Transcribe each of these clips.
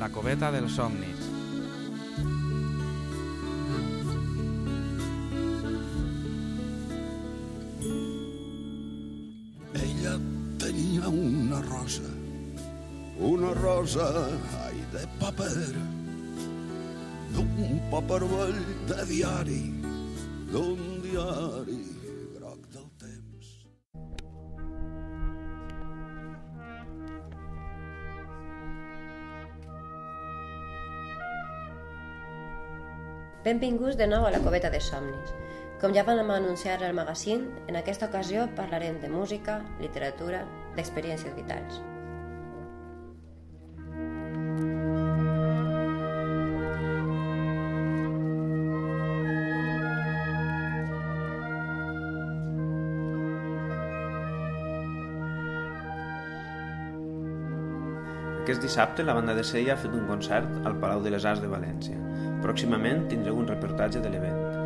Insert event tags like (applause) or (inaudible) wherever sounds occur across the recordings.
La coveta dels somnis. Ella tenia una rosa, una rosa, ai, de paper, d'un paper vell de diari, d'un diari Benvinguts de nou a la Coveta de Somnis. Com ja vam anunciar al magazín, en aquesta ocasió parlarem de música, literatura, d'experiències vitals. Dissabte la banda de Sella ha fet un concert al Palau de les Arts de València. Pròximament tindreu un reportatge de l'event.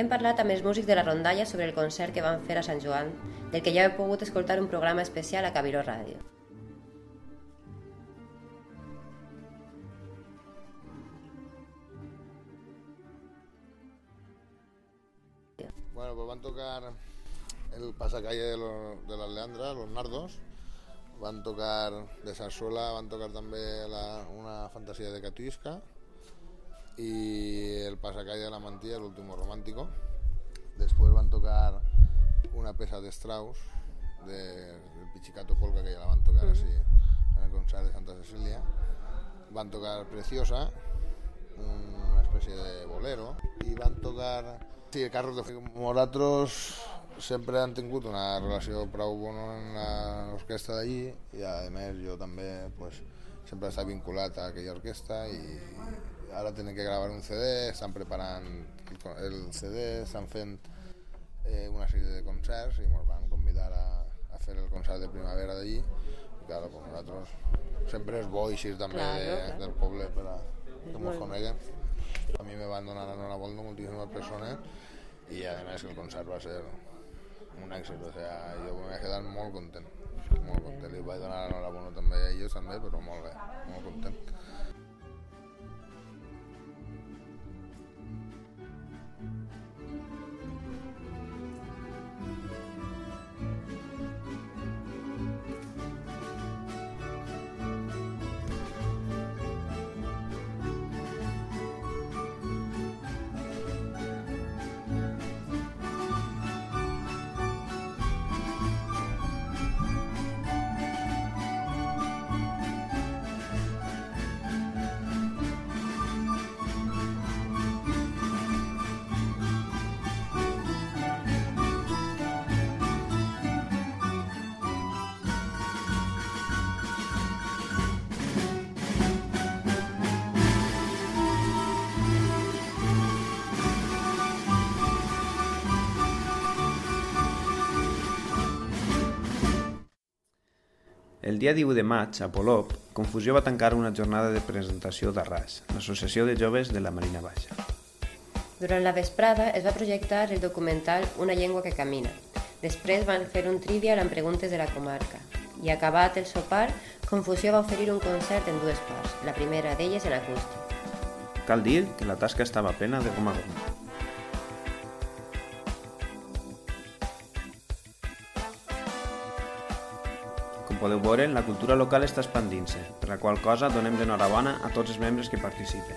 Hem parlat amb els músics de la rondalla sobre el concert que van fer a Sant Joan, del que ja heu pogut escoltar un programa especial a Cabiró Ràdio. Bueno, pues van tocar el pasacalle de, lo- de las Leandras, los Nardos. Van tocar de Sarsuela, van tocar també la, una fantasía de Catuisca. Y el pasacalle de la mantilla, el último romántico. Después van tocar una pesa de Strauss, de, del Pichicato Polka, que ya la van tocar así en el concert de Santa Cecilia. Van tocar Preciosa, una especie de bolero, i van tocar... Sí, Carros de. Nosaltres sempre han tingut una relació prou bona amb l'orquestra d'allí i a més jo també pues, sempre he estat vinculat a aquella orquestra i ara tenen que gravar un CD, estan preparant el, CD, estan fent eh, una sèrie de concerts i ens van convidar a, a fer el concert de primavera d'allí claro, pues nosaltres sempre és bo així també Claro, de, claro. del poble per a que ens coneguen. A mi me van donar l'enhorabona moltíssimes persones i a més el concert va ser un èxit, o sea, jo me vaig quedar molt content, molt content. Li vaig donar l'enhorabona també a ells també, però molt bé, molt content. El dia 18 de maig, a Polop, Confusió va tancar una jornada de presentació d'Arràs, l'Associació de Joves de la Marina Baixa. Durant la vesprada es va projectar el documental Una llengua que camina. Després van fer un trivial amb preguntes de la comarca. I acabat el sopar, Confusió va oferir un concert en dues parts, la primera d'elles en acústic. Cal dir que la tasca estava plena de goma goma. Podeu veure, la cultura local està expandint-se, per la qual cosa donem d'enhorabona a tots els membres que participen.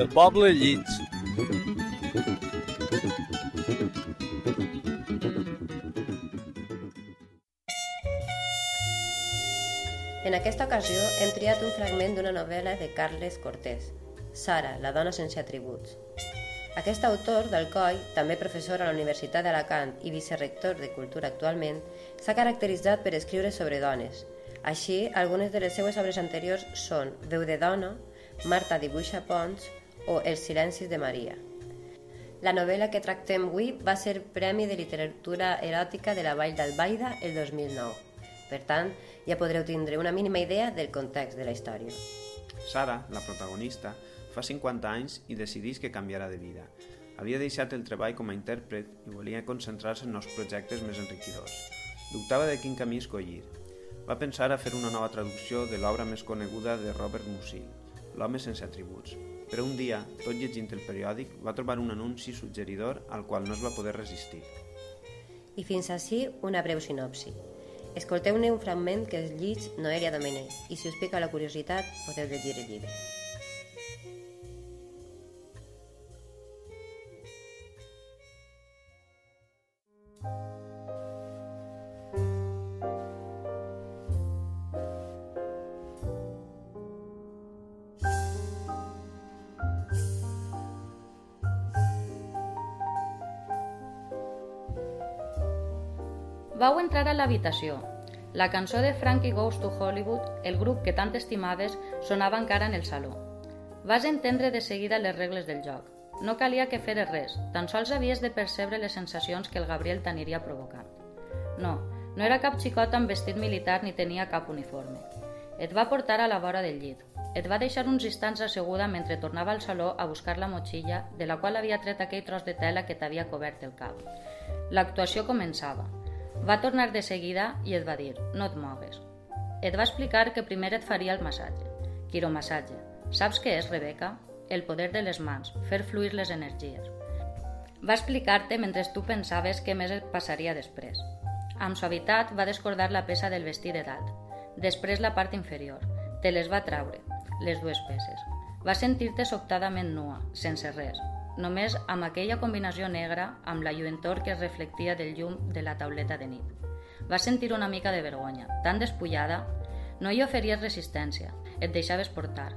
El poble llits. En aquesta ocasió hem triat un fragment d'una novel·la de Carles Cortés, Sara, la dona sense atributs. Aquest autor d'Alcoi, també professor a la Universitat d'Alacant i vicerrector de Cultura actualment, s'ha caracteritzat per escriure sobre dones. Així, algunes de les seues obres anteriors són Veu de dona, Marta dibuixa ponts o Els silencis de Maria. La novel·la que tractem avui va ser Premi de Literatura Eròtica de la Vall d'Albaida el 2009. Per tant, ja podreu tindre una mínima idea del context de la història. Sara, la protagonista, fa 50 anys i decideix que canviarà de vida. Havia deixat el treball com a intèrpret i volia concentrar-se en nous projectes més enriquidors. Dubtava de quin camí escollir. Va pensar a fer una nova traducció de l'obra més coneguda de Robert Musil, L'home sense atributs. Però un dia, tot llegint el periòdic, va trobar un anunci suggeridor al qual no es va poder resistir. I fins així una breu sinopsi. Escolteu-ne un fragment que es llig Noelia Domènech i si us pica la curiositat podeu llegir el llibre. L'habitació. La cançó de Frankie Goes to Hollywood, el grup que tant estimaves, sonava encara en el saló. Vas entendre de seguida les regles del joc. No calia que feres res, tan sols havies de percebre les sensacions que el Gabriel t'aniria provocant. No, no era cap xicot amb vestit militar ni tenia cap uniforme. Et va portar a la vora del llit. Et va deixar uns instants asseguda mentre tornava al saló a buscar la motxilla de la qual havia tret aquell tros de tela que t'havia cobert el cap. L'actuació començava. Va tornar de seguida i et va dir, no et mogues. Et va explicar que primer et faria el massatge. Quiromassatge. Saps què és, Rebeca? El poder de les mans, fer fluir les energies. Va explicar-te mentre tu pensaves què més et passaria després. Amb suavitat va descordar la peça del vestit de dalt, després la part inferior. Te les va traure, les dues peces. Va sentir-te sobtadament nua, sense res, només amb aquella combinació negra amb la lluentor que es reflectia del llum de la tauleta de nit. Va sentir una mica de vergonya, tan despullada, no hi oferies resistència, et deixaves portar.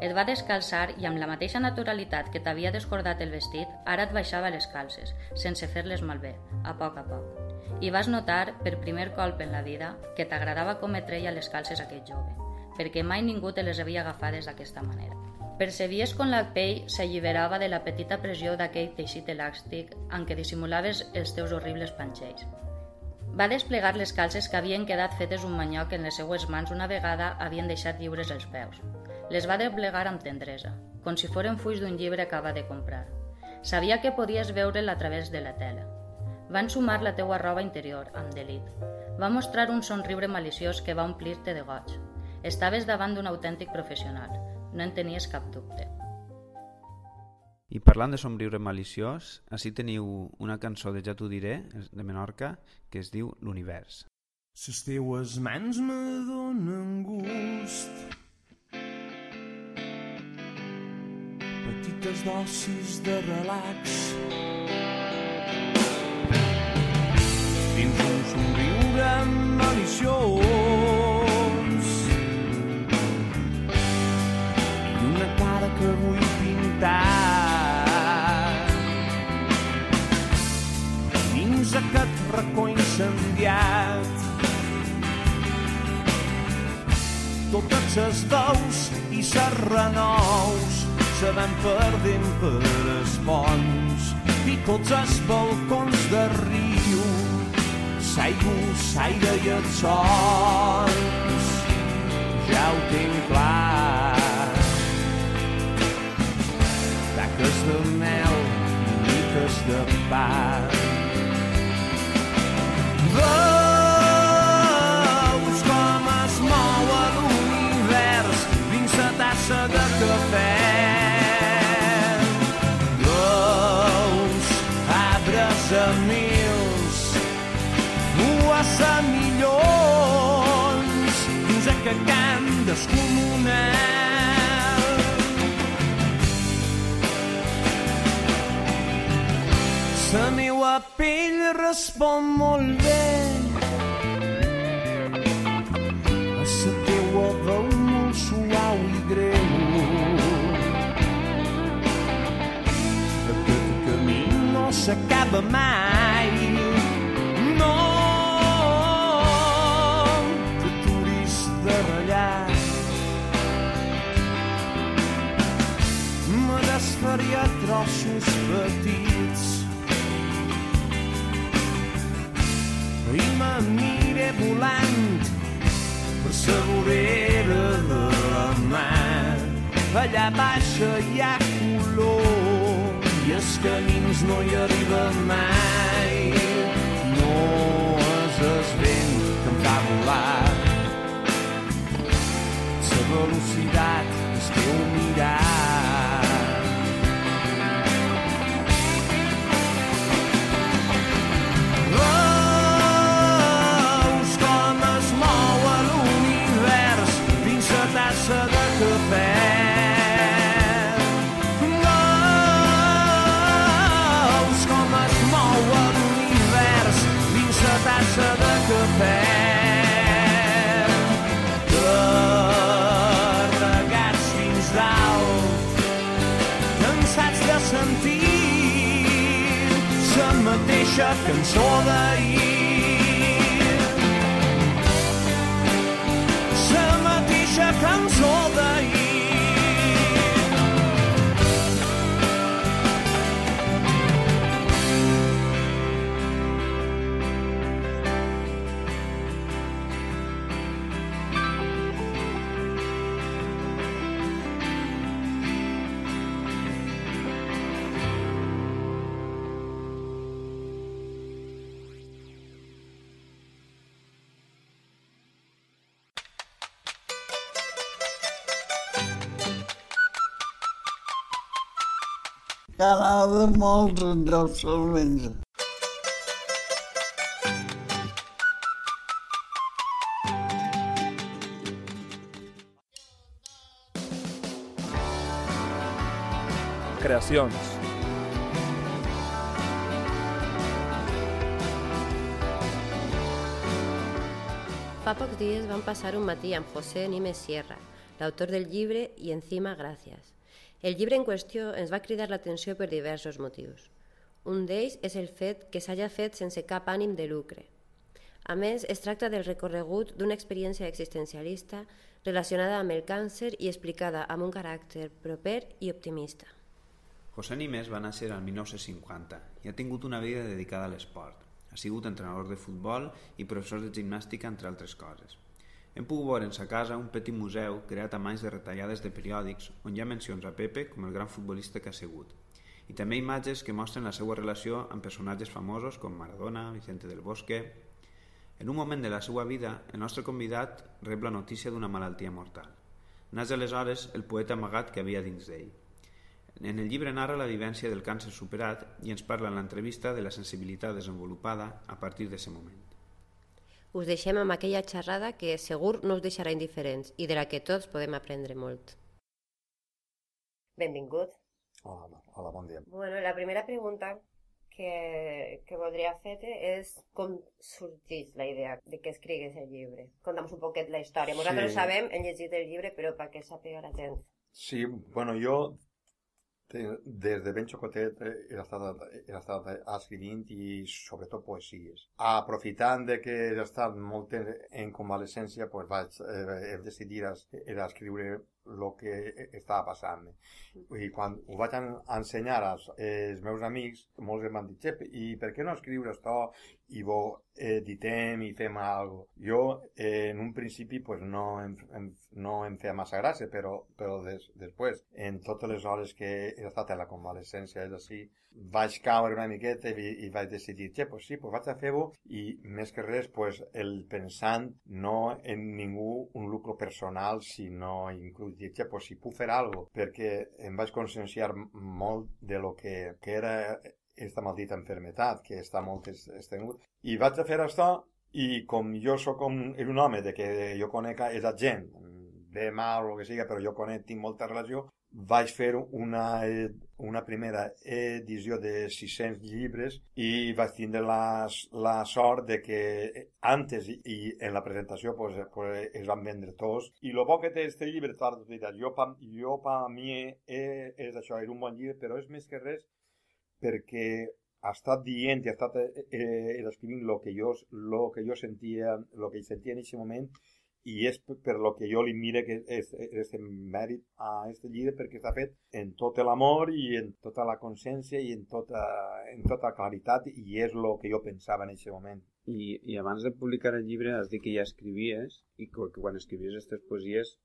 Et va descalçar i amb la mateixa naturalitat que t'havia descordat el vestit, ara et baixava les calces, sense fer-les malbé, a poc a poc. I vas notar, per primer colp en la vida, que t'agradava com et treia les calces aquell jove, perquè mai ningú te les havia agafades d'aquesta manera. Percebies com la pell s'alliberava de la petita pressió d'aquell teixit elàstic en què dissimulaves els teus horribles panxells. Va desplegar les calces que havien quedat fetes un manyoc en les seues mans una vegada havien deixat lliures els peus. Les va desplegar amb tendresa, com si foren fulls d'un llibre que acaba de comprar. Sabia que podies veure'l a través de la tela. Va ensumar la teua roba interior, amb delit. Va mostrar un somriure maliciós que va omplir-te de goig. Estaves davant d'un autèntic professional, no en tenies cap dubte. I parlant de somriure maliciós, així teniu una cançó de Ja t'ho diré, de Menorca, que es diu L'Univers. Les teues mans me donen gust Petites dosis de relax Dins un somriure maliciós que vull pintar. Dins aquest racó incendiat totes les veus i les renous se van perdent per els ponts i tots els balcons de riu s'aigua, s'aire i els sons ja ho tinc clar goodbye. Respon molt bé a la teua veu molt suau i greu. Aquest s'acaba mai. No t'aturis de ratllar. Me desfaria trossos petits m'aniré volant per sa vorera de la mar. Allà baixa hi ha color i els camins no hi arriben mai. No és el vent que em fa volar. La velocitat és teu mirar. Mateixa cançó d'ahir. T'agrada molt els menja. Creacions. Fa pocs dies vam passar un matí amb José Nimes Sierra, l'autor del llibre I encima gràcies. El llibre en qüestió ens va cridar l'atenció per diversos motius. Un d'ells és el fet que s'hagi fet sense cap ànim de lucre. A més, es tracta del recorregut d'una experiència existencialista relacionada amb el càncer i explicada amb un caràcter proper i optimista. José Nimes va néixer al 1950 i ha tingut una vida dedicada a l'esport. Ha sigut entrenador de futbol i professor de gimnàstica, entre altres coses. Hem pogut veure en sa casa un petit museu creat a mans de retallades de periòdics on hi ha mencions a Pepe com el gran futbolista que ha sigut i també imatges que mostren la seva relació amb personatges famosos com Maradona, Vicente del Bosque... En un moment de la seva vida, el nostre convidat rep la notícia d'una malaltia mortal. Naix aleshores el poeta amagat que havia dins d'ell. En el llibre narra la vivència del càncer superat i ens parla en l'entrevista de la sensibilitat desenvolupada a partir d'aquest moment. Us deixem amb aquella xerrada que segur no us deixarà indiferents i de la que tots podem aprendre molt. Benvingut. Hola, hola, bon dia. Bueno, la primera pregunta que, que voldria fer-te és com sorgeix la idea de que escrigues el llibre. Conta'm un poquet la història. Nosaltres Sí. ho sabem, hem llegit el llibre, però perquè sàpiga la gent. Sí, bueno, jo des de ben xocotet eh, he estat, he estat escrivint i sobretot poesies. Aprofitant de que he estat molt en, convalescència, pues vaig, eh, he decidit es, era escriure el que estava passant. I quan ho vaig en- ensenyar als, als meus amics, molts em van dir, Xep, i per què no escriure això i bo editem i fem cosa? Jo, eh, en un principi, pues, no, em, em, no em feia massa gràcia, però, però des, després, en totes les hores que he estat a la convalescència, és així, vaig caure una miqueta i, i vaig decidir, che, pues sí, pues vaig a fer-ho i més que res, pues, el pensant no en ningú un lucro personal, sinó inclús dir, che, pues si puc fer alguna cosa, perquè em vaig conscienciar molt de lo que, que era esta maldita enfermetat que està molt es- estengut. I vaig a fer això i com jo sóc un, un home de que jo conec a la gent, bé, mal o que siga, però jo conec, tinc molta relació, vaig fer una, una primera edició de 600 llibres i vaig tindre la, la sort de que antes i, en la presentació pues, pues, es van vendre tots. I el bo que té este llibre, és veritat, jo pa, jo pa mi eh, és això, és un bon llibre, però és més que res perquè ha estat dient i ha estat eh, eh, escrivint el que jo, lo que jo sentia, el que sentia en aquest moment i és per lo que jo li mire que és, és el mèrit a aquest llibre perquè està fet en tot l'amor i en tota la consciència i en tota, en tota claritat i és el que jo pensava en aquest moment. I, I abans de publicar el llibre has dit que ja escrivies i que, que quan escrivies aquestes poesies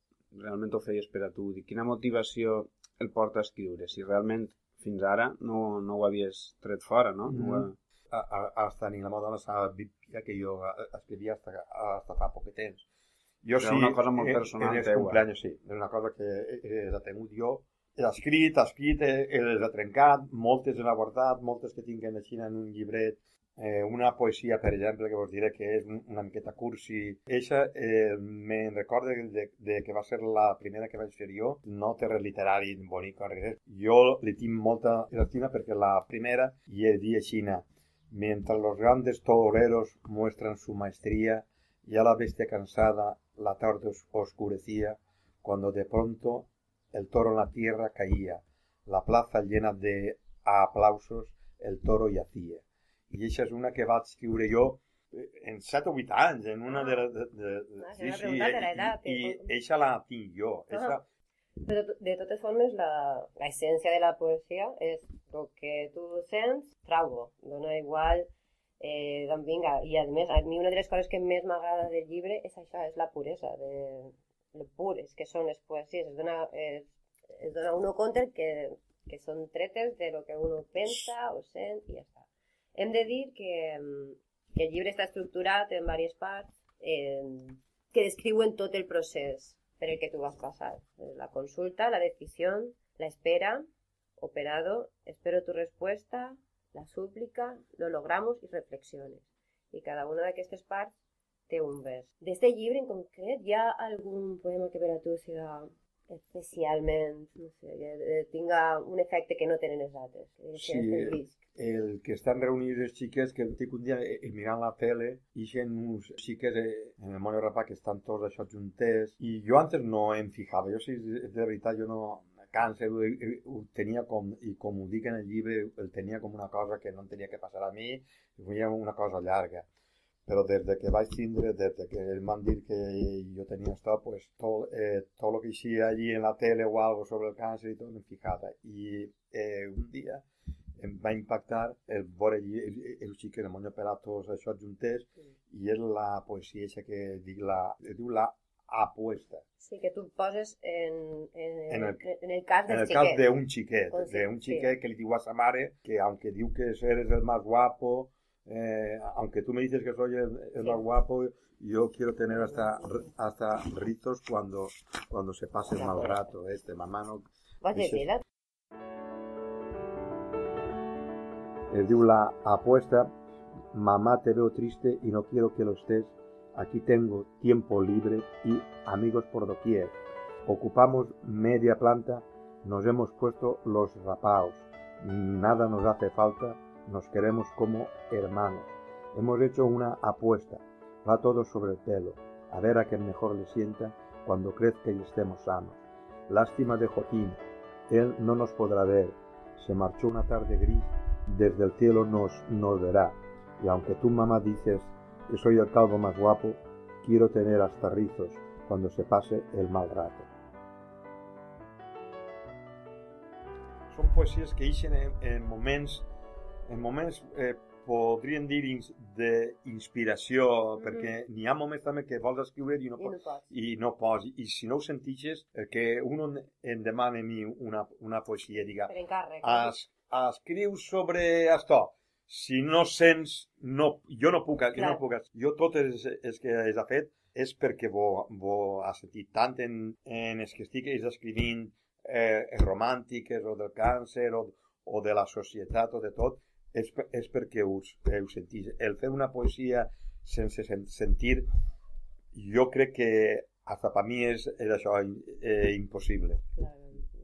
realment ho feies per a tu. I quina motivació el porta a escriure? Si realment fins ara no, no ho havies tret fora, no? Mm -hmm. no ho... Hasta ni la moda la sap que jo escrivia hasta, hasta fa poc temps jo sí, una cosa molt personal en, els cumpleaños sí, és una cosa que he, he tingut jo. He escrit, he escrit, he, les he trencat, moltes he guardat, moltes que tinc en Xina en un llibret, eh, una poesia, per exemple, que vos diré que és una miqueta cursi. Eixa eh, me'n recordo de, de, que va ser la primera que vaig fer jo, no té res literari bonic o res. Jo li tinc molta estima perquè la primera i he dit a Xina, mientras los grandes toreros muestran su maestría, ya la bestia cansada la tarde oscurecía, cuando de pronto el toro en la tierra caía, la plaza llena de aplausos, el toro yacía. I aquesta és una que vaig escriure jo eh, en 7 o 8 anys, en una de... de, de, de ah, sí, sí, i, i eixa la tinc jo. Eixa... Però de totes formes, la, la essència de la poesia és el que tu sents, trau-ho. Dona igual eh, doncs vinga, i a més, a mi una de les coses que més m'agrada del llibre és això, és la puresa, de, lo pures que són les poesies, es dona, es, es dona uno compte que, que són tretes de lo que uno pensa o sent i ja està. Hem de dir que, que el llibre està estructurat en diverses parts eh, que descriuen tot el procés per el que tu vas passar. La consulta, la decisió, la espera, operado, espero tu respuesta, la súplica, lo logramos i reflexiones. I cada una d'aquestes parts té un vers. D'este llibre en concret hi ha algun poema que per a tu siga especialment, no sé, que tinga un efecte que no tenen els altres. Sí, el, el que estan reunits els xiques que tinc un dia eh, mirant la tele i gent uns xiques eh, en el món Europa que estan tots això juntes i jo antes no em fijava, jo sí, de veritat, jo no, càncer ho, ho tenia com, i com ho dic en el llibre, el tenia com una cosa que no em tenia que passar a mi, i feia una cosa llarga. Però des de que vaig tindre, des de que em van dir que jo tenia això, pues, tot, eh, tot el que eixia allí en la tele o algo sobre el càncer i tot em fijava. I eh, un dia em va impactar el veure el xic que el món operat tots això juntés i és la poesia que dic la, diu la apuesta. Sí, que tú poses en, en, en, el, en el cas del En el xiquet. cas d'un xiquet, pues sí, d'un xiquet sí. que li diu a sa mare que aunque diu que eres el más guapo, eh, aunque tú me dices que soy el, el sí. más guapo, yo quiero tener hasta, hasta ritos cuando, cuando se pase el mal rato. Este, mamá no... Vas decir Él diu la apuesta, mamá te veo triste y no quiero que lo estés Aquí tengo tiempo libre y amigos por doquier. Ocupamos media planta, nos hemos puesto los rapaos. Nada nos hace falta, nos queremos como hermanos. Hemos hecho una apuesta. Va todo sobre el pelo, a ver a quién mejor le sienta cuando crezca y estemos sanos. Lástima de Joaquín, él no nos podrá ver. Se marchó una tarde gris, desde el cielo nos, nos verá. Y aunque tú, mamá, dices que soy el calvo más guapo, quiero tener hasta rizos cuando se pase el mal rato. Són poesies que ixen en, en moments, en moments eh, podríem dir d'inspiració, mm -hmm. perquè n'hi ha moments també que vols escriure i no, I no pots. I, no pots. I si no ho sentixes, el que un em demana a mi una, una poesia, diga, es, escriu sobre això, si no sents, no, jo no puc, jo no puc. Jo tot és, és que és fet és perquè vo, vo ha sentit tant en, en els que estic escrivint eh, romàntiques o del càncer o, o de la societat o de tot, és, és perquè us, eh, ho sentís. El fer una poesia sense sentir, jo crec que hasta per mi és, és això eh, impossible. Claro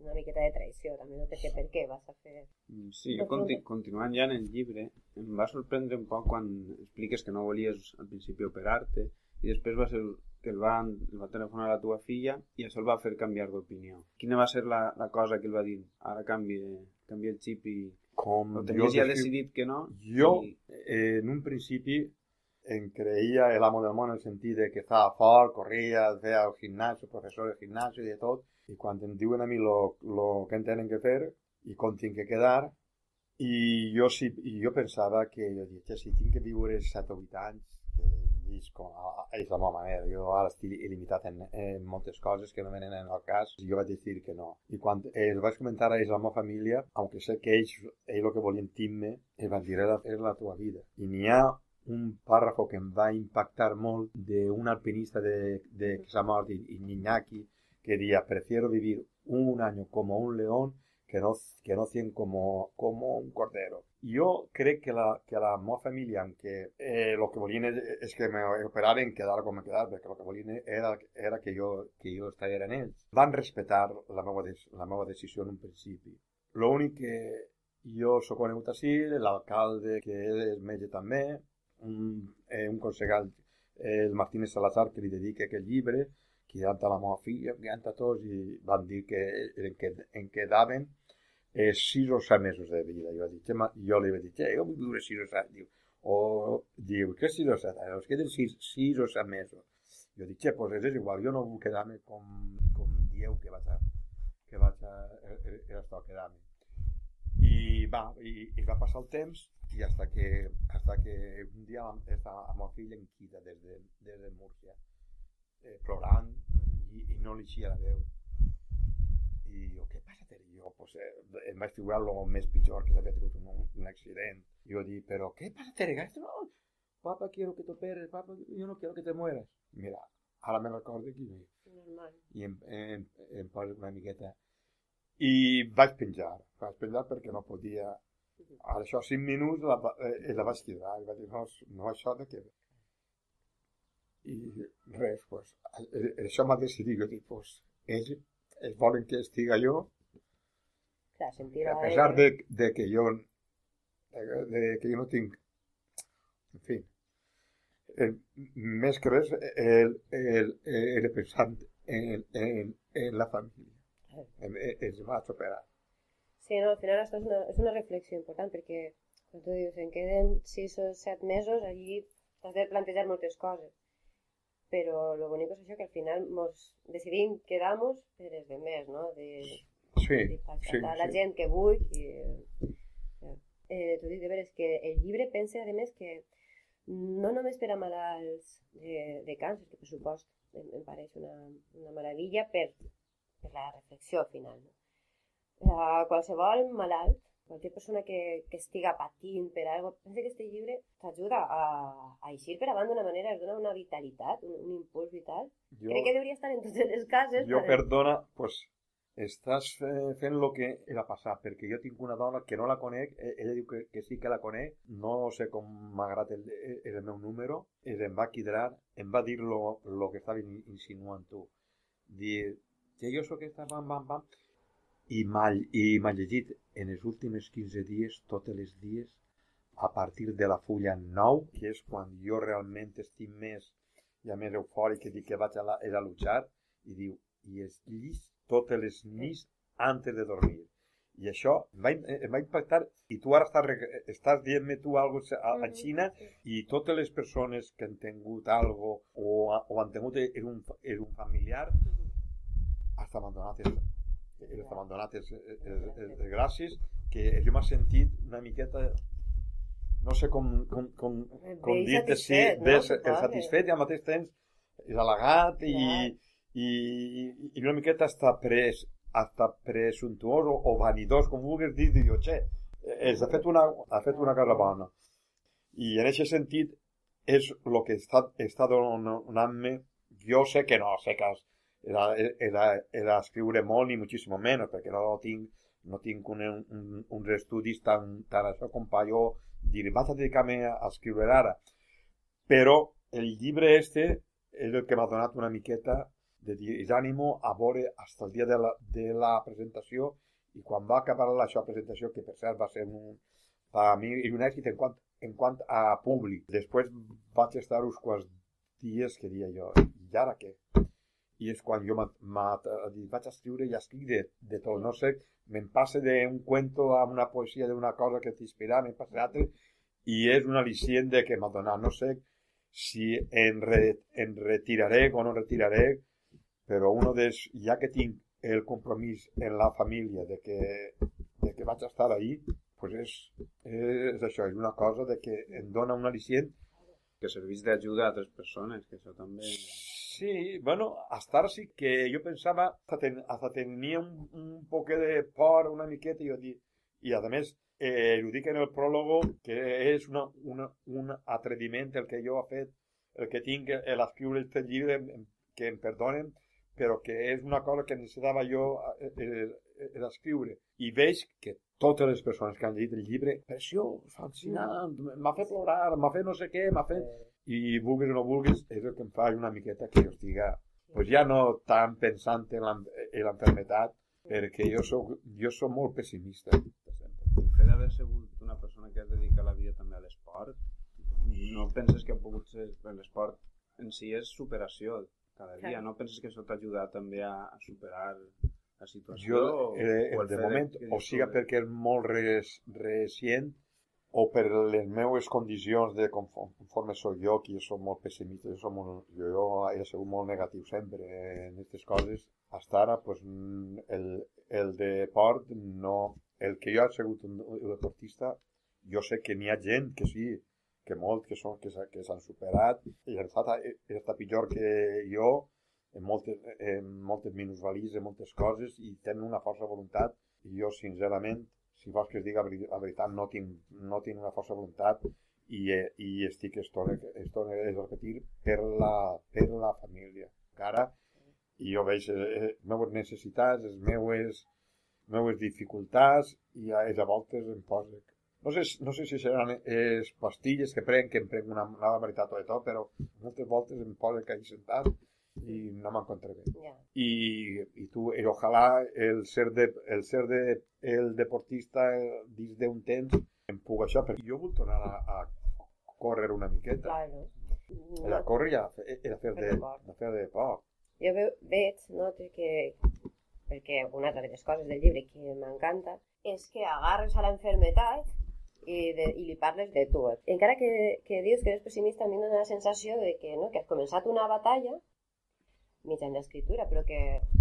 una miqueta de traïció, també no sé per què vas a fer... Mm, sí, jo conti continuant ja en el llibre, em va sorprendre un poc quan expliques que no volies al principi operar-te i després va ser que el va, el va telefonar a la teva filla i això el va fer canviar d'opinió. Quina va ser la, la cosa que el va dir? Ara canvi de... canviar el xip i... Com O tenies ja decidit que no? Jo, I... eh, en un principi, em creia el amo del món en el sentit de que estava fort, corria, feia el gimnasio, professor de gimnasio i de tot, i quan em diuen a mi lo, lo que tenen que fer i com tinc que quedar, i jo, sí, i jo pensava que, jo dic, si tinc que viure 7 o 8 anys, que visc com, a, és la meva manera, jo ara estic il·limitat en, en moltes coses que no venen en el cas, jo vaig dir que no. I quan els vaig comentar a ells, la meva família, aunque sé que ells, ells el que volien dir-me, em van dir, era la teva vida. I n'hi ha un párrafo que em va impactar molt d'un alpinista de, de que s'ha mort, Iñaki, que deia, prefiero vivir un año como un león que no, que no 100 como, como un cordero. Jo crec que la, que la què eh, lo que volien és, és que m'operaven quedar com me quedar, perquè el que volien era, era que jo, que jo estigués en ells. Van respetar la meva, la meva decisió en un principi. L'únic que jo sóc conegut així, l'alcalde que és metge també, un, eh, un el Martínez Salazar, que li dedica aquest llibre, criant a la meva filla, criant a tots, i van dir que en, que, en quedaven eh, sis o set mesos de vida. Jo, "Xema", jo li vaig dir, "Eh, jo vull viure sis o set. Diu, o, diu, què sis o set? "Eh, Us queden sis, sis o set mesos. Jo dic, "Che, pues és igual, jo no vull quedar-me com, com dieu que vaig a, que vaig a, eh, eh, estar quedar-me. I va, i, i va passar el temps i hasta que, hasta que un dia estava amb la filla en quida des de, des de Múrcia eh, plorant i, i no li eixia la veu. I jo, què passa Tere? Jo, pues, eh, em vaig figurar lo més pitjor que s'havia tingut un, un accident. I jo dic, però què passa Tere? No, papá quiero que te operes, papá, yo no quiero que te mueras. Mira, ara me recordo aquí Normal. i em, em, em poso una miqueta. I vaig penjar vaig penjar perquè no podia. Ara això 5 minuts la, va- eh, la vaig tirar i vaig dir no, no això de què i res pues, això m'ha decidit jo dic pues, ells, ells volen que estiga jo. Clar, a pesar de, de que jo de, de que jo no tinc en fi el, més que res el, el, el, pensant en, en, en la família. Em, em, ens va superar. Sí, no, al final esto és una, és una reflexió important perquè, com tu dius, en queden 6 o 7 mesos, allí t'has de plantejar moltes coses. Però lo bonic és això, que al final mos decidim quedar-nos per els demés, no? De, sí, de sí, la sí. gent que vull. I, eh, eh, tu dius de veres que el llibre pensa, a més, que no només per a malalts de, de càncer, que per supost em, em pareix una, una meravella per, per la reflexió final. No? A qualsevol malalt, qualsevol persona que, que estiga patint per algo, pensa que este llibre t'ajuda a, a eixir per avant d'una manera, es dona una vitalitat, un, un impuls vital. Jo- Crec que hauria estar en totes les cases. jo per- perdona pues, estàs fe- fent el que era passar perquè jo tinc una dona que no la conec eh, ella diu que, que sí que la conec no sé com m'ha agradat el, el meu número i em va quidrar em va dir lo, lo que estava in- insinuant tu dir que jo sóc esta bam bam bam i m'ha i m'ha llegit en els últims 15 dies tots els dies a partir de la fulla 9 que és quan jo realment estic més i a més eufòric que dic que vaig a, la, a luchar i diu i es llis totes les nits antes de dormir i això em va, em va impactar i tu ara estàs, re- estàs dient-me tu algo a, a Xina i totes les persones que han tingut algo o, o han tingut és un, és un familiar hasta abandonat els abandonat els, els, els, els gràcies que jo m'ha sentit una miqueta no sé com, com, com, com dir satisfet, no? bé, Suposo. satisfet i al mateix temps és halagat i, i, i una miqueta hasta, pres, hasta presumptuós o, o vanidós, com vulguis dir, diu, che, es ha fet una, ha fet una cosa bona. I en aquest sentit és el que està, està donant-me, jo sé que no, sé que era, era, era escriure molt ni moltíssim menys, perquè no tinc, no tinc un, un, uns estudis tan, tan això com per jo dir, vaig a dedicar-me a escriure ara. Però el llibre este és el que m'ha donat una miqueta de dir, ànimo a veure fins el dia de la, de la presentació i quan va acabar la seva presentació, que per cert va ser un, per a mi un èxit en quant, en quant a públic. Després vaig estar uns quants dies que dia jo, i ara què? I és quan jo dit vaig escriure i escric de, de tot, no sé, me'n passe d'un cuento a una poesia d'una cosa que t'inspira, me'n passe d'altre, i és un al·licient de que m'ha donat, no sé si en, re, en retiraré o no retiraré, però uno des, ja que tinc el compromís en la família de que, de que vaig estar ahí, pues és, és això, és una cosa de que em dona un al·licient que servís d'ajuda a altres persones, que això també... Sí, bueno, hasta ahora sí que yo pensaba, hasta, ten, hasta tenía un, un poco de por, una miqueta, i jo dic, i a més, eh, ho dic en el pròlogo, que és una, una, un atreviment el que jo he fet, el que tinc a l'escriure aquest llibre, que em perdonen, però que és una cosa que necessitava jo eh, eh, eh, escriure. I veig que totes les persones que han llegit el llibre, preciós, fascinant, m'ha fet plorar, m'ha fet no sé què, m'ha fet... I vulguis o no vulguis, és el que em fa una miqueta que jo estiga, pues ja no tan pensant en l'enfermetat, perquè jo soc, jo soc molt pessimista. El fet d'haver sigut una persona que es dedica la vida també a l'esport, no penses que ha pogut ser l'esport en si és superació cada dia, Clar. no penses que això t'ajuda també a, a superar la situació? Jo, o- eh, o de moment, o siga perquè és molt res, recient, o per les meves condicions de conforme, soc jo, que jo soc molt pessimista, jo, soc molt, jo, jo he sigut molt negatiu sempre en aquestes coses, hasta ara, pues, el, el deport, no, el que jo he sigut un, deportista, jo sé que n'hi ha gent que sí, que molt, que són, que, que s'han superat, i estat, han estat pitjor que jo, en moltes, en moltes minusvalies, en moltes coses, i tenen una força de voluntat, i jo, sincerament, si vols que es diga la veritat, no tinc, no tinc una força de voluntat i, eh, i estic, estona, a repetir, per la, per la família. Encara, i jo veig eh, les meves necessitats, les meues, meues dificultats, i a, a voltes em posa... No sé, no sé si seran les pastilles que prenc, que em prenc una, una veritat o de tot, però moltes voltes em posa que he sentat i no m'encontré bé Ja. y, y tú, y ojalá el ser de, el ser de, el deportista eh, dins d'un temps em puga això, perquè jo vull tornar a, a córrer una miqueta. Claro. No. A córrer i a, i a fer de, a fer de deport. Jo ve, veig, noto que, perquè una de les coses del llibre que m'encanta, és que agarres a l'enfermetat i, de, i li parles de tu. Encara que, que dius que eres pessimista, a mi em dona la sensació de que, no, que has començat una batalla mitjançant l'escriptura, però que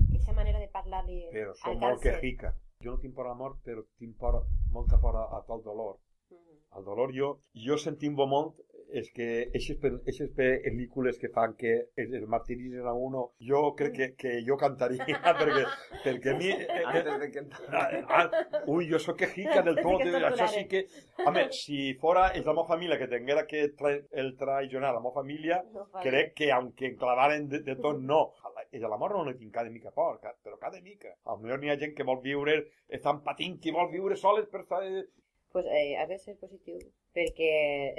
aquesta manera de parlar-li Però som molt càncer... quejica. Jo no tinc por a la mort, però tinc por, molta por a, a tot dolor. Mhm. El dolor jo, jo sentim-ho molt és que aquestes pel·lícules que fan que es, es martiritzen a uno, jo crec que, que jo cantaria, (laughs) perquè, perquè a mi... Eh, Antes de que... Ah, ah, Ui, jo sóc quejica del tot, això sí que... Home, si fora és la meva família que tinguera que tra el traicionar la meva família, No crec que aunque clavaren de, de tot, no. I a la mort no li tinc cada mica por, però cada mica. A lo millor n'hi ha gent que vol viure, estan patint, que vol viure soles per... pues, eh, has de ser positiu perquè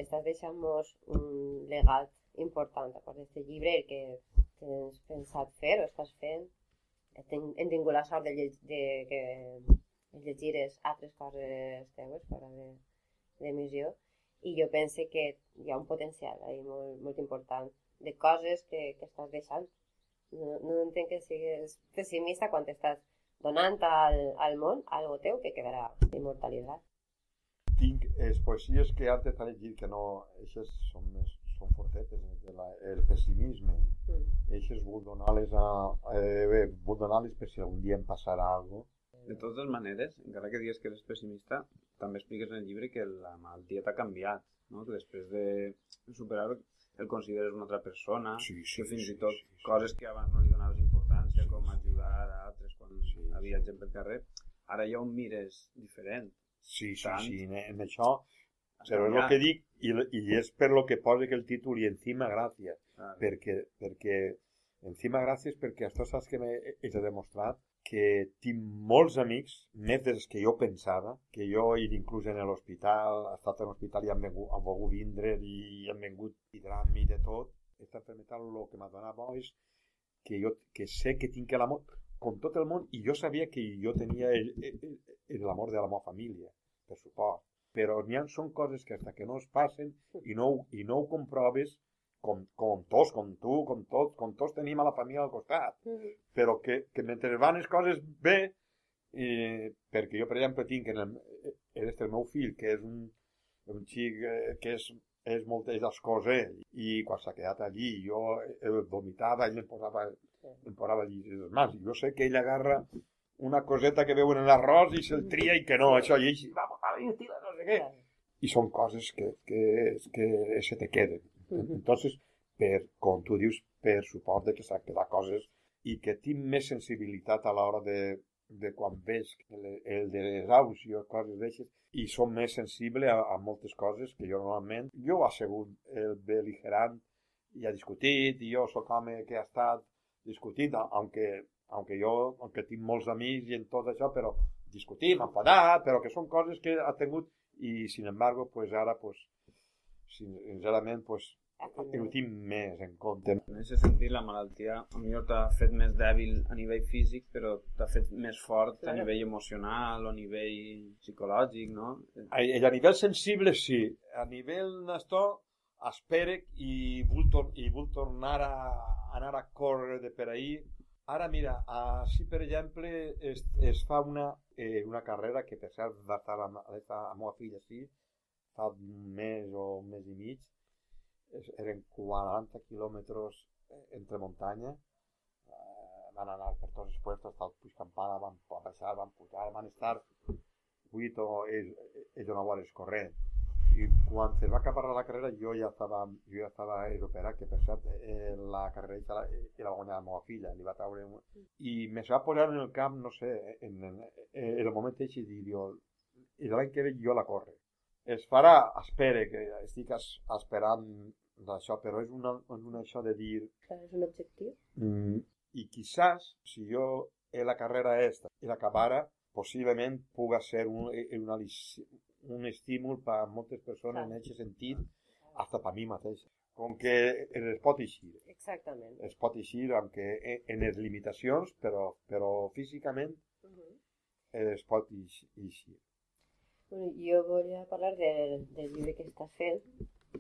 estàs deixant-nos un legat important a part d'aquest llibre que tens pensat fer o estàs fent hem, ten- hem tingut la sort de, lleg de que llegires altres coses teues fora de d'emissió i jo pense que hi ha un potencial ahí molt, molt important de coses que, que estàs deixant. No, no entenc que siguis pessimista quan estàs donant al, al món algo teu que quedarà immortalitzat les poesies que antes t'he llegit, que no... Eixes són, més, són fortetes, de la, el pessimisme. mm. Eixes vull donar-les a... Eh, bé, vull donar-les per si algun dia em passarà alguna De totes maneres, encara que digues que eres pessimista, també expliques en el llibre que la malaltia t'ha canviat, no? que després de superar-ho el consideres una altra persona, Sí, sí, que fins sí, i tot sí, sí. coses que abans no li donaves importància, com ajudar a altres quan Sí, havia gent pel carrer, ara ja ho mires diferent. Sí, sí, Tant. sí, en, en això... Però és el que dic, i, i és per lo que posa que el títol i encima gràcies. Clar. perquè, perquè encima gràcies perquè això saps que m'he he demostrat que tinc molts amics, més dels que jo pensava, que jo he ido inclús en l'hospital, he estat en l'hospital i han, vengut, han volgut vindre i han vingut hidrar-me i de tot. Aquesta enfermedad el que m'ha donat bo és que jo que sé que tinc l'amor com tot el món i jo sabia que jo tenia el- el- el- l'amor de la meva família, per suport. Però n'hi ha, són coses que hasta que no es passen i no, i no ho comproves, com, com tots, com tu, com tots, com tots tenim a la família al costat, però que, que mentre van les coses bé, eh, perquè jo, per exemple, tinc en el, eh, el meu fill, que és un, un xic eh, que és, és molt és escós ell, i quan s'ha quedat allí, jo eh, vomitava, ell em posava, em posava allí les mans, i jo sé que ell agarra una coseta que veu en l'arròs i se'l tria i que no, això, i ell, vamos, a ver, tira, no sé què. I són coses que, que, que se te queden. Entonces, per, com tu dius, per suport de que s'ha quedat coses i que tinc més sensibilitat a l'hora de, de quan veig el, el de les aus i coses d'aixes i som més sensible a, a moltes coses que jo normalment jo ha sigut el beligerant i ha discutit i jo sóc home que ha estat discutint aunque, aunque jo aunque tinc molts amics i en tot això però discutim, enfadat però que són coses que ha tingut i sin embargo pues ara pues sincerament pues ho tinc més en compte. En aquest sentit, la malaltia a millor t'ha fet més dèbil a nivell físic, però t'ha fet més fort a nivell emocional o a nivell psicològic, no? A, a nivell sensible, sí. A nivell d'esto, espero i vull, tor i vull tornar a anar a córrer de per ahir. Ara, mira, així, per exemple, es, es fa una, eh, una carrera que, per cert, va estar la, la, la meva filla sí, fa un mes o un mes i mig, eren 40 quilòmetres entre muntanya eh, van anar per tots els puestos el Puig Campana, van baixar, van pujar, van estar 8 o ells no hores corrent i quan se va acabar la carrera jo ja estava, jo ja estava europerat que per cert eh, la carrera la, eh, la va guanyar la meva filla li va treure un... i me va posar en el camp no sé, en, en, en el moment així i l'any que ve jo la corre es farà, espere que estic esperant d'això, però és una, una això de dir... És un objectiu. Mm, I quizás, si jo en la carrera esta i l'acabara, possiblement puga ser un, una, un estímul per a moltes persones Clar. en aquest sentit, hasta per mi mateix. Com que es pot eixir. Exactament. Es pot eixir, aunque en les limitacions, però, però físicament uh -huh. es pot eixir. Bueno, jo volia parlar del, del llibre que estàs fent,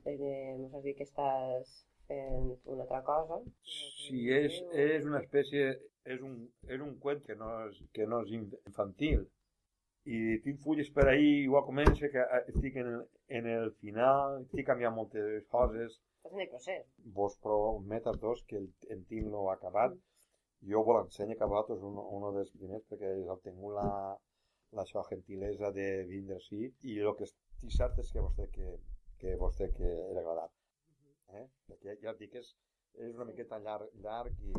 perquè ens has dit que estàs fent una altra cosa. Sí, és, és una espècie, és un, és un cuent que no és, que no és infantil. I tinc fulles per ahir, igual comença que eh, estic en el, en el final, estic canviant moltes coses. Estàs en el procés. Vos prometes dos que el, el tinc no acabat. Mm. Jo vos l'ensenyo que vosaltres un, un dels primers perquè he tingut la, la seva gentilesa de vindre així i el que estic cert és que vostè que, que vostè que era agradat. Eh? Perquè ja et dic que és, és una miqueta llarg, llarg i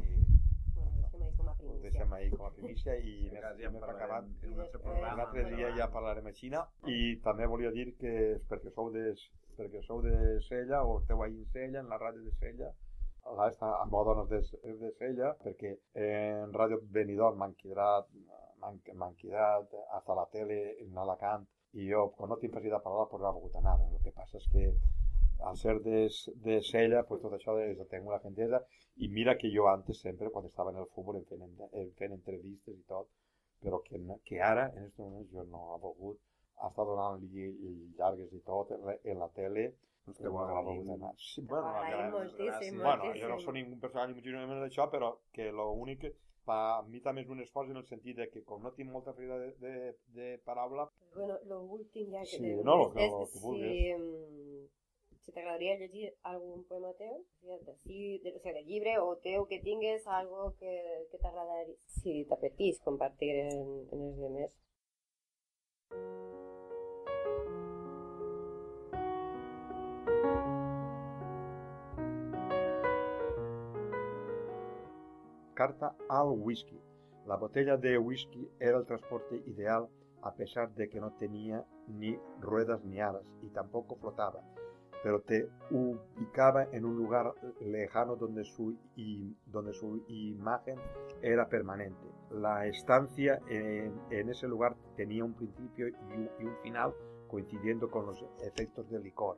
primícia. Deixem ahí com a primícia i més, ja més acabat. Un altre dia ja parlarem a Xina i també volia dir que perquè sou de, perquè sou de Sella o esteu ahí en Sella, en la ràdio de Sella, la esta a Modones de, de Sella, perquè en Ràdio Benidorm m'han quedat m'han quedat hasta la tele en Alacant i jo, quan no tinc facilitat de parlar, pues no he pogut anar. El que passa és que al ser de, de Sella, pues tot això és, tengo la gentesa. I mira que jo antes sempre, quan estava en el futbol, en fent, en fent entrevistes i tot, però que, que ara, en aquest moment, jo no he volgut. Estar donant llargues i tot en la tele, doncs que ho agraïm. Sí, bueno, moltíssim, bueno, jo no soc ningú personal ni d'això, però que l'únic a mi també és un esforç en el sentit de que com no tinc molta ferida de, de, de paraula... Bueno, l'últim ja que... Sí, no, lo que, lo que vulguis. Si, si t'agradaria llegir algun poema teu, de, si, de, o sigui, de llibre o teu que tingues algo que, que t'agradaria, si t'apetís compartir en, en els demés. Carta al whisky. La botella de whisky era el transporte ideal a pesar de que no tenía ni ruedas ni alas y tampoco flotaba, pero te ubicaba en un lugar lejano donde su, imagen era permanente. La estancia en, en ese lugar tenía un principio y un, y un, final coincidiendo con los efectos del licor,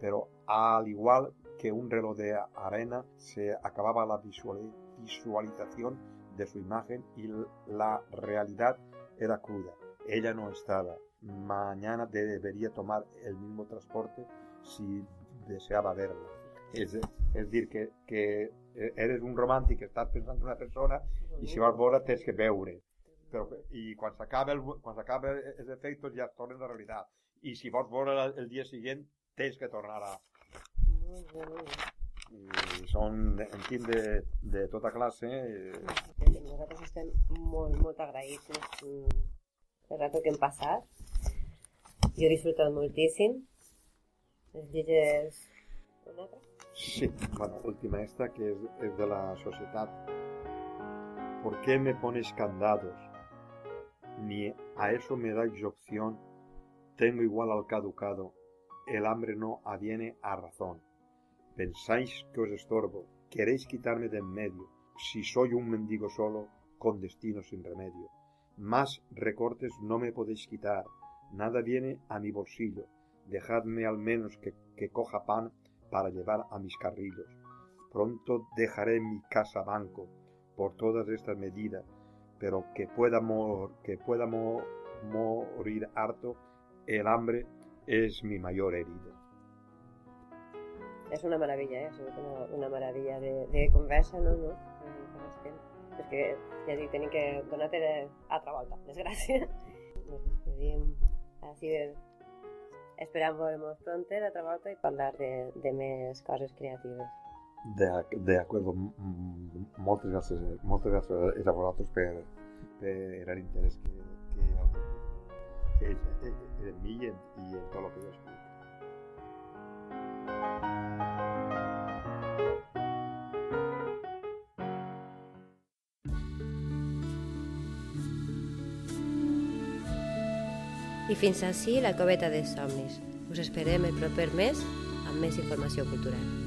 pero al igual que un reloj de arena se acababa la visualización visualización de su imagen y la realidad era cruda. Ella no estaba. Mañana debería tomar el mismo transporte si deseaba verla. És, és dir, que, que eres un romàntic, estàs pensant en una persona i si vols veure tens que veure. Però, I quan s'acaba el, quan s'acaba els efectes ja es a la realitat. I si vols veure el, dia següent tens que tornar a... I són, en fin, de, de tota classe. Eh, Nosaltres estem molt, molt agraïts mm, el rato que hem passat. Jo he disfrutat moltíssim. Les lliges... Una altra? Sí, bueno, última esta que es, es de la sociedad. ¿Por qué me pones candados? Ni a eso me dais opción. Tengo igual al caducado. El hambre no aviene a razón. Pensáis que os estorbo. Queréis quitarme de en medio. Si soy un mendigo solo, con destino sin remedio. Más recortes no me podéis quitar. Nada viene a mi bolsillo. Dejadme al menos que, coja pan para llevar a mis carrillos. Pronto dejaré mi casa banco por todas estas medidas, pero que pueda, morir harto, el hambre es mi mayor herida. És una meravella, eh? Sigut una, una meravella de, de conversa, no? no? És que, ja dic, tenim que donar-te altra volta. Les gràcies. Nos despedim així esperant veure-nos pronte l'altra volta i parlar de, de més coses creatives. De, de acuerdo, moltes gràcies, moltes gràcies a vosaltres per, per l'interès que, que, que, que en mi i en, i en tot el que jo escric. I fins així la coveta de somnis. Us esperem el proper mes amb més informació cultural.